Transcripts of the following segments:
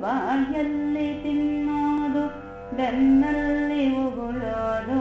ಬಾಯಲ್ಲಿ ತಿನ್ನೋದು, ಬೆನ್ನಲ್ಲಿ ಉಗುಳೋದು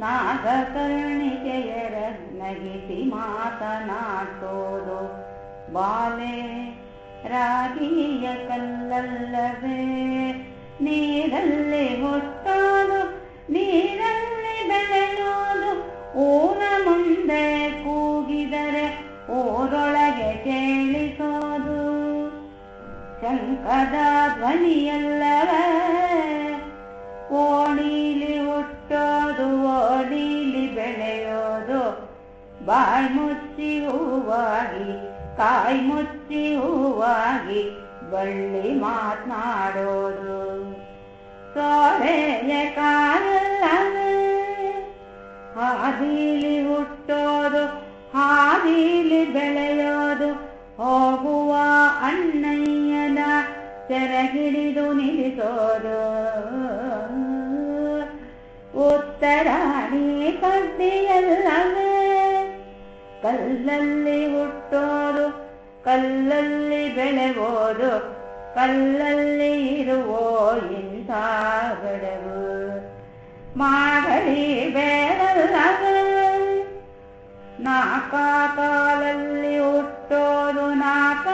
ನಾಗಕರ್ಣಿಕೆಯರ ನಗಿಸಿ ಮಾತನಾಡೋದು ಬಾಲೆ ರಾಗಿಯ ಕಲ್ಲಲ್ಲವೇ, ನೀರಲ್ಲಿ ಹೊತ್ತಾದು, ನೀರಲ್ಲಿ ಬೆಳೆಯೋದು. ಓನ ಮುಂದೆ ಕೂಗಿದರೆ ಓರೊಳ ಶಂಕದ ಧ್ವನಿಯಲ್ಲವ. ಓಣಿಲಿ ಹುಟ್ಟೋದು, ಓಣಿಲಿ ಬೆಳೆಯೋದು. ಬಾಯ್ ಮುಚ್ಚಿ ಹೂವಾಗಿ, ಕಾಯಿ ಮುಚ್ಚಿ ಹೂವಾಗಿ ಬಳ್ಳಿ ಮಾತನಾಡೋದು. ಸೋರೆಯ ಕಾಲಲ್ಲವೇ. ಹಾದಿಲಿ ಹುಟ್ಟೋದು, ಹಾದಿಲಿ ಬೆಳೆಯೋದು. ಹೋಗುವ ಅಣ್ಣಯ್ಯನ ಸೆರಗಿಡಿದು ನಿಲ್ಲಿಸೋದು. ಉತ್ತರಾಣಿ ಕಡ್ಡಿಯಲ್ಲವೇ ಕಲ್ಲಲ್ಲಿ ಹುಟ್ಟೋದು, ಕಲ್ಲಲ್ಲಿ ಬೆಳೆವೋದು, ಕಲ್ಲಲ್ಲಿ ಇರುವೋ ಇಂಥ ಬೆಳೆವು ಮಾಡಲಿ ಬೇಡಲ್ಲವೇ? ನಾಕ ಕಾಲಲ್ಲಿ ಹುಟ್ಟೋದು ನಾಕ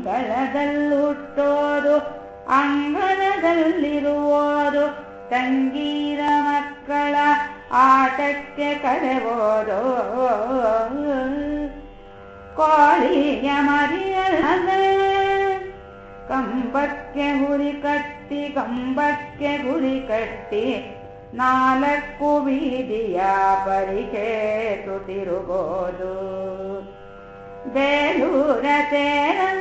ಅಂಗಳದಲ್ಲಿ ಹುಟ್ಟೋದು ಅಂಗನದಲ್ಲಿರುವುದು ತಂಗೀರ ಮಕ್ಕಳ ಆಟಕ್ಕೆ ಕರೆಯೋದು ಕೋಳಿಯ ಮರಿಯಲ್ಲವೇ ಕಂಬಕ್ಕೆ ಗುರಿ ಕಟ್ಟಿ ಕಂಬಕ್ಕೆ ಗುರಿ ಕಟ್ಟಿ ನಾಲ್ಕು ಬೀದಿಯ ಪರಿಚೇತು ತಿರುಗೋದು ಬೇಲೂರ ತೇರಲ್ಲವೇ